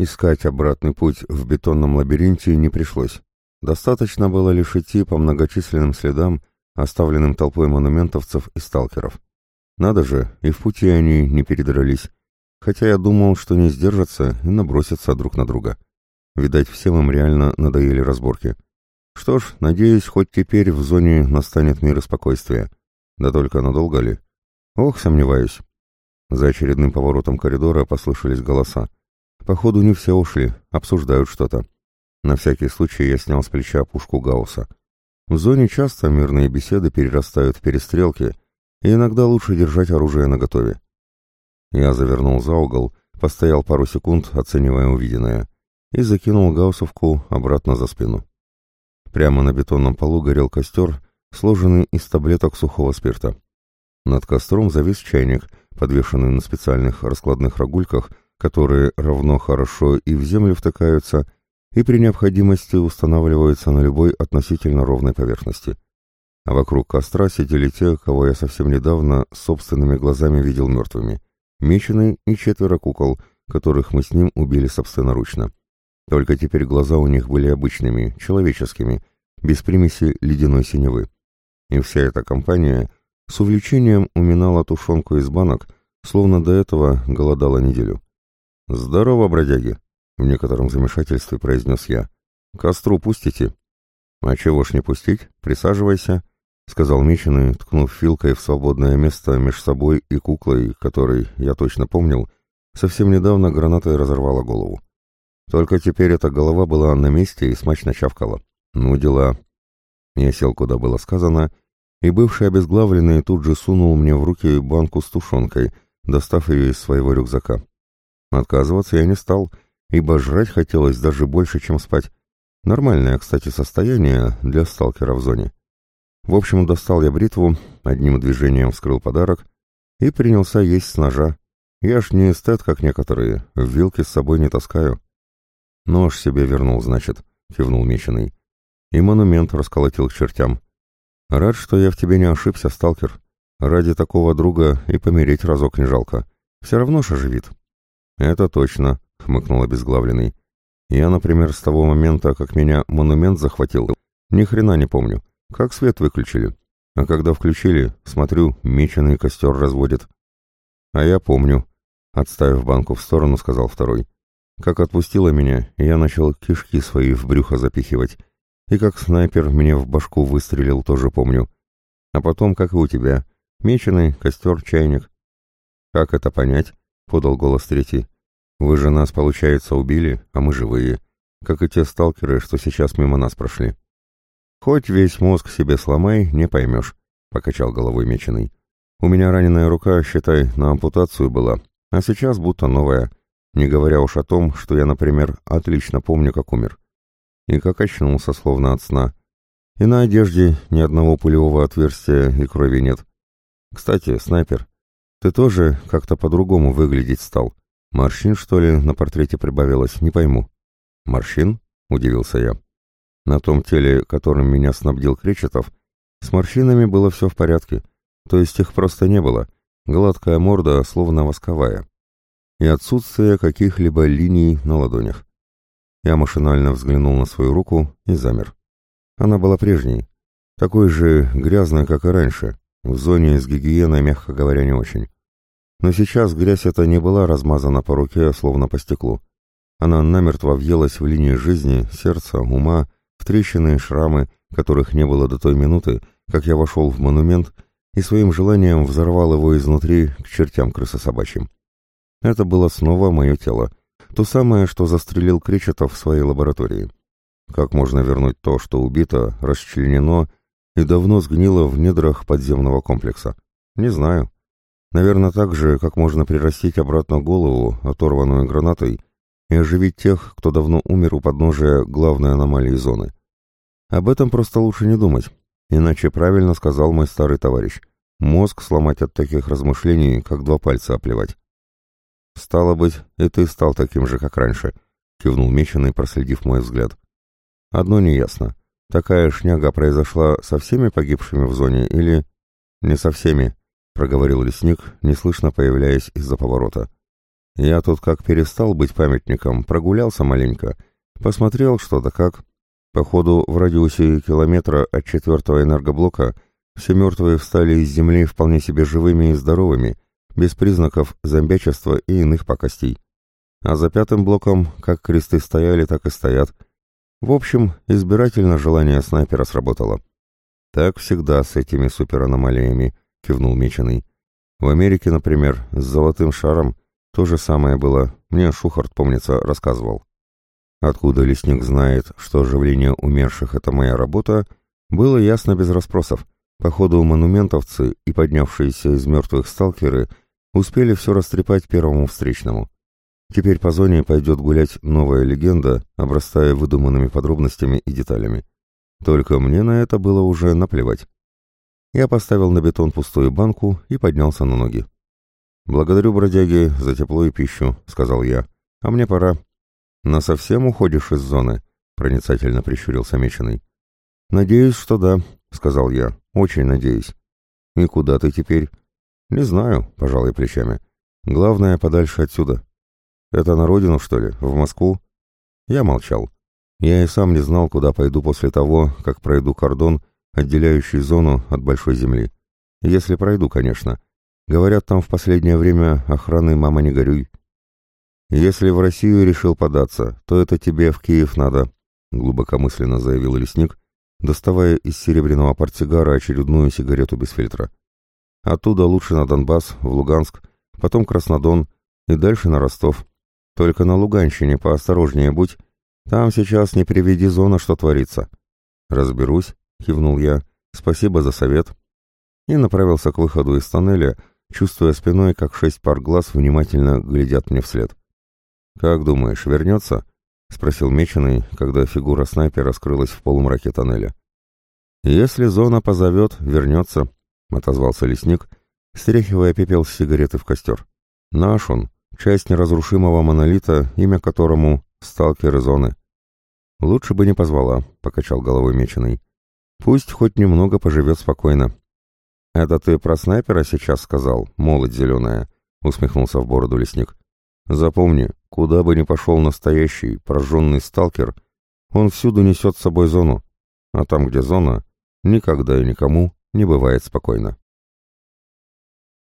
Искать обратный путь в бетонном лабиринте не пришлось. Достаточно было лишь идти по многочисленным следам, оставленным толпой монументовцев и сталкеров. Надо же, и в пути они не передрались, хотя я думал, что не сдержатся и набросятся друг на друга. Видать, всем им реально надоели разборки. Что ж, надеюсь, хоть теперь в зоне настанет мир и спокойствие. Да только надолго ли? Ох, сомневаюсь. За очередным поворотом коридора послышались голоса. Походу, не все ушли, обсуждают что-то. На всякий случай я снял с плеча пушку Гаусса. В зоне часто мирные беседы перерастают в перестрелки, и иногда лучше держать оружие наготове. Я завернул за угол, постоял пару секунд, оценивая увиденное, и закинул гауссовку обратно за спину. Прямо на бетонном полу горел костер, сложенный из таблеток сухого спирта. Над костром завис чайник, подвешенный на специальных раскладных рогульках, которые равно хорошо и в землю втыкаются, и при необходимости устанавливаются на любой относительно ровной поверхности. А вокруг костра сидели те, кого я совсем недавно собственными глазами видел мертвыми. Меченый и четверо кукол, которых мы с ним убили собственноручно. Только теперь глаза у них были обычными, человеческими, без примеси ледяной синевы. И вся эта компания с увлечением уминала тушенку из банок, словно до этого голодала неделю. «Здорово, бродяги!» — в некотором замешательстве произнес я. «Костру пустите?» «А чего ж не пустить? Присаживайся», — сказал Меченый, ткнув филкой в свободное место между собой и куклой, которой, я точно помнил, совсем недавно гранатой разорвала голову. Только теперь эта голова была на месте и смачно чавкала. Ну, дела. Я сел, куда было сказано, и бывший обезглавленный тут же сунул мне в руки банку с тушенкой, достав ее из своего рюкзака. Отказываться я не стал, ибо жрать хотелось даже больше, чем спать. Нормальное, кстати, состояние для сталкера в зоне. В общем, достал я бритву, одним движением вскрыл подарок и принялся есть с ножа. Я ж не эстет, как некоторые, вилки с собой не таскаю. «Нож себе вернул, значит», — кивнул Меченый. «И монумент расколотил к чертям. Рад, что я в тебе не ошибся, сталкер. Ради такого друга и помереть разок не жалко. Все равно ж оживит». «Это точно», — хмыкнул обезглавленный. «Я, например, с того момента, как меня монумент захватил, ни хрена не помню. Как свет выключили. А когда включили, смотрю, меченый костер разводит». «А я помню», — отставив банку в сторону, сказал второй. Как отпустила меня, я начал кишки свои в брюхо запихивать. И как снайпер мне в башку выстрелил, тоже помню. А потом, как и у тебя, меченый, костер, чайник. «Как это понять?» — подал голос третий. «Вы же нас, получается, убили, а мы живые, как и те сталкеры, что сейчас мимо нас прошли». «Хоть весь мозг себе сломай, не поймешь», — покачал головой меченый. «У меня раненая рука, считай, на ампутацию была, а сейчас будто новая. Не говоря уж о том, что я, например, отлично помню, как умер. И как очнулся, словно от сна. И на одежде ни одного пулевого отверстия и крови нет. Кстати, снайпер, ты тоже как-то по-другому выглядеть стал. Морщин, что ли, на портрете прибавилось, не пойму. Морщин? Удивился я. На том теле, которым меня снабдил Кречетов, с морщинами было все в порядке. То есть их просто не было. Гладкая морда, словно восковая и отсутствие каких-либо линий на ладонях. Я машинально взглянул на свою руку и замер. Она была прежней, такой же грязной, как и раньше, в зоне с гигиеной, мягко говоря, не очень. Но сейчас грязь эта не была размазана по руке, словно по стеклу. Она намертво въелась в линии жизни, сердца, ума, в трещины и шрамы, которых не было до той минуты, как я вошел в монумент и своим желанием взорвал его изнутри к чертям крысособачьим. Это было снова мое тело. То самое, что застрелил Кречетов в своей лаборатории. Как можно вернуть то, что убито, расчленено и давно сгнило в недрах подземного комплекса? Не знаю. Наверное, так же, как можно прирастить обратно голову, оторванную гранатой, и оживить тех, кто давно умер у подножия главной аномалии зоны. Об этом просто лучше не думать, иначе правильно сказал мой старый товарищ. Мозг сломать от таких размышлений, как два пальца оплевать. «Стало быть, и ты стал таким же, как раньше», — кивнул Меченый, проследив мой взгляд. «Одно неясно. Такая шняга произошла со всеми погибшими в зоне или...» «Не со всеми», — проговорил лесник, неслышно появляясь из-за поворота. Я тут как перестал быть памятником, прогулялся маленько, посмотрел что да как. Походу, в радиусе километра от четвертого энергоблока все мертвые встали из земли вполне себе живыми и здоровыми, без признаков зомбячества и иных пакостей. А за пятым блоком, как кресты стояли, так и стоят. В общем, избирательно желание снайпера сработало. «Так всегда с этими супераномалиями», — кивнул Меченый. «В Америке, например, с золотым шаром то же самое было, мне Шухарт, помнится, рассказывал. Откуда лесник знает, что оживление умерших — это моя работа, было ясно без расспросов. Походу, монументовцы и поднявшиеся из мертвых сталкеры успели все растрепать первому встречному. Теперь по зоне пойдет гулять новая легенда, обрастая выдуманными подробностями и деталями. Только мне на это было уже наплевать. Я поставил на бетон пустую банку и поднялся на ноги. «Благодарю, бродяги, за тепло и пищу», — сказал я. «А мне пора». «Насовсем уходишь из зоны?» — проницательно прищурился Меченый. «Надеюсь, что да», — сказал я. «Очень надеюсь». «И куда ты теперь?» «Не знаю», — пожал я плечами. «Главное, подальше отсюда». «Это на родину, что ли? В Москву?» Я молчал. Я и сам не знал, куда пойду после того, как пройду кордон, отделяющий зону от большой земли. Если пройду, конечно. Говорят, там в последнее время охраны «мама, не горюй». «Если в Россию решил податься, то это тебе в Киев надо», — глубокомысленно заявил лесник, доставая из серебряного портсигара очередную сигарету без фильтра. «Оттуда лучше на Донбасс, в Луганск, потом Краснодон и дальше на Ростов. Только на Луганщине поосторожнее будь, там сейчас не приведи зона, что творится». «Разберусь», — кивнул я, — «спасибо за совет». И направился к выходу из тоннеля, чувствуя спиной, как шесть пар глаз внимательно глядят мне вслед. «Как думаешь, вернется?» — спросил Меченый, когда фигура снайпера скрылась в полумраке тоннеля. «Если зона позовет, вернется», — отозвался лесник, стряхивая пепел с сигареты в костер. «Наш он, часть неразрушимого монолита, имя которому — сталкеры зоны». «Лучше бы не позвала», — покачал головой Меченый. «Пусть хоть немного поживет спокойно. «Это ты про снайпера сейчас сказал, молоть зеленая?» — усмехнулся в бороду лесник. «Запомни, куда бы ни пошел настоящий, прожженный сталкер, он всюду несет с собой зону, а там, где зона, никогда и никому не бывает спокойно».